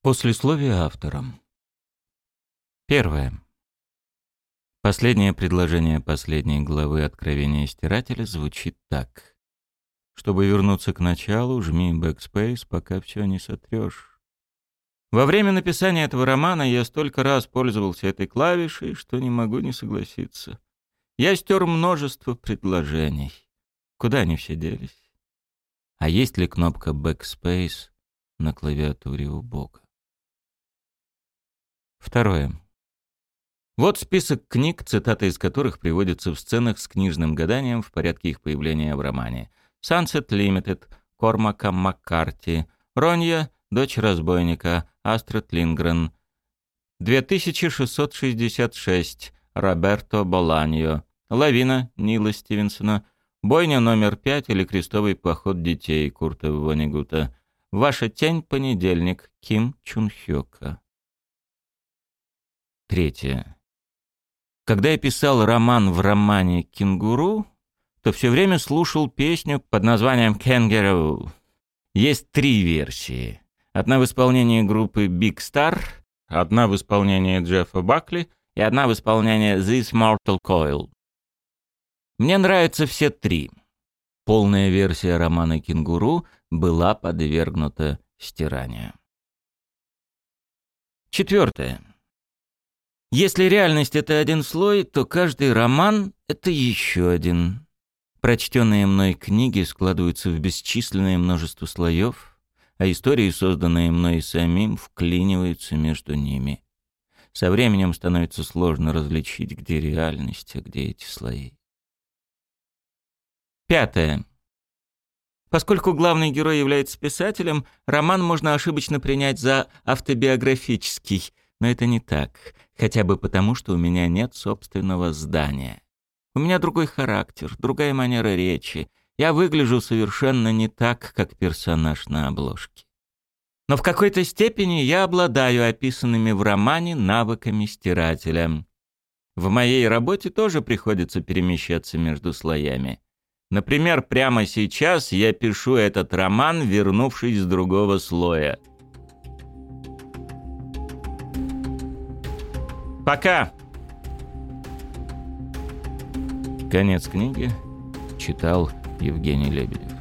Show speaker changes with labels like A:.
A: Послесловие авторам. Первое. Последнее предложение последней главы Откровения Стирателя звучит так. Чтобы вернуться к началу, жми Backspace, пока все не сотрешь. Во время написания этого романа я столько раз пользовался этой клавишей, что не могу не согласиться. Я стер множество предложений. Куда они все делись? А есть ли кнопка Backspace на клавиатуре у Бога? Второе. Вот список книг, цитаты из которых приводятся в сценах с книжным гаданием в порядке их появления в романе. Sunset Limited, Кормака Маккарти, Ронья, дочь разбойника, Астрид Лингрен, 2666, Роберто Боланьо, Лавина Нила Стивенсона, Бойня номер пять или Крестовый поход детей Курта Вонигута, Ваша тень, понедельник, Ким Чунхёка. Третье. Когда я писал роман в романе «Кенгуру», то все время слушал песню под названием «Kangaroo». Есть три версии. Одна в исполнении группы Big Star, одна в исполнении Джеффа Бакли и одна в исполнении This Mortal Coil. Мне нравятся все три. Полная версия романа «Кенгуру» была подвергнута стиранию. Четвертое. Если реальность — это один слой, то каждый роман — это еще один. Прочтенные мной книги складываются в бесчисленное множество слоев, а истории, созданные мной самим, вклиниваются между ними. Со временем становится сложно различить, где реальность, а где эти слои. Пятое. Поскольку главный герой является писателем, роман можно ошибочно принять за автобиографический, но это не так хотя бы потому, что у меня нет собственного здания. У меня другой характер, другая манера речи. Я выгляжу совершенно не так, как персонаж на обложке. Но в какой-то степени я обладаю описанными в романе навыками стирателя. В моей работе тоже приходится перемещаться между слоями. Например, прямо сейчас я пишу этот роман, вернувшись с другого слоя — Пока!» Конец книги читал Евгений Лебедев.